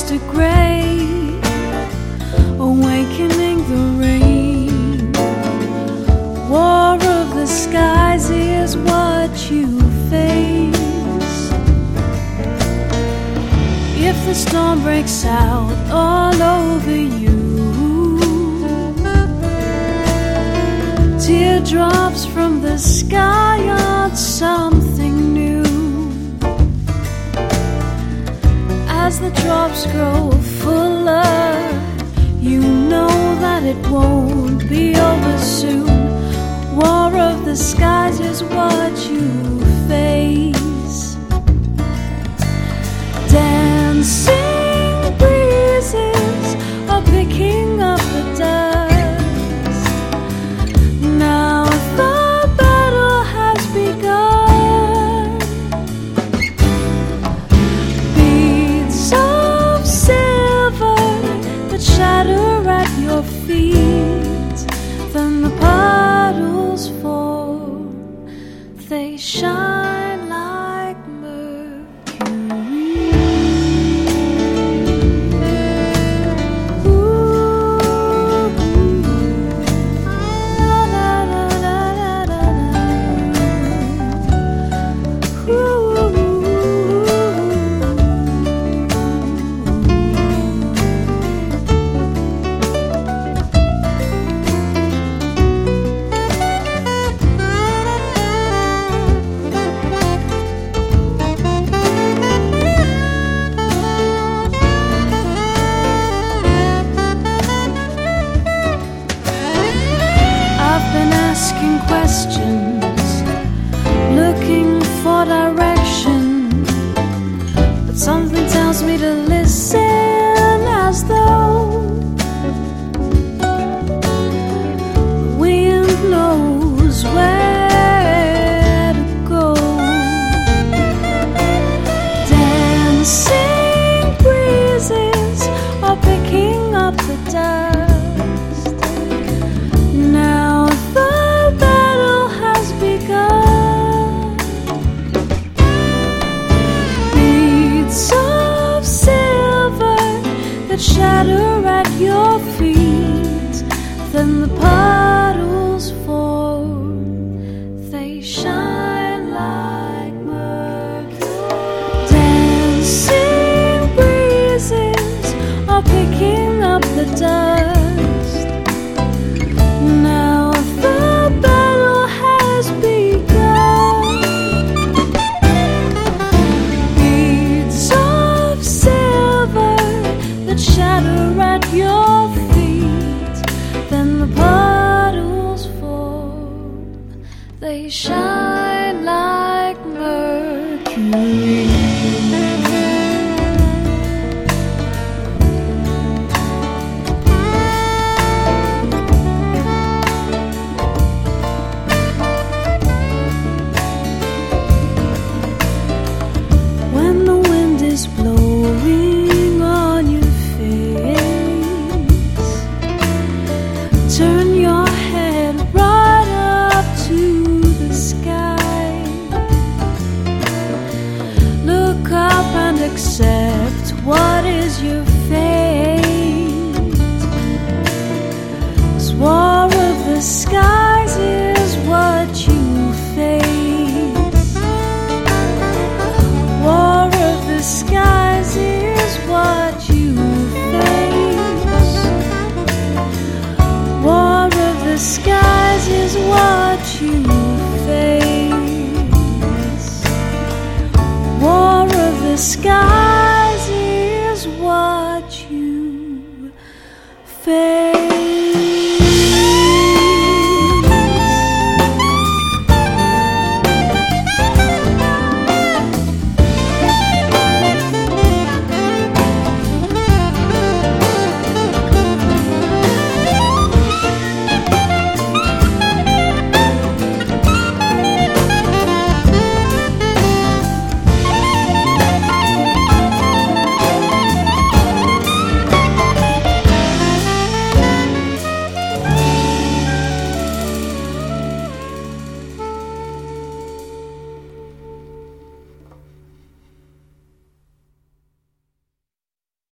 just a gray awakening the rain. War of the skies is what you face. If the storm breaks out all over you teardrops from the sky are something the drops grow fuller, you know that it won't be over soon. War of the skies is what you face. Dancing asking questions, looking for direction. The puddles form. They shine like mercury. Dancing breezes are picking up the dust. Shine like mercury. Accept what is your fate. war of the skies is what you face. War of the skies is what you face. War of the skies skies is what you face.